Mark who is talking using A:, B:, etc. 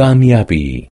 A: कामयाबी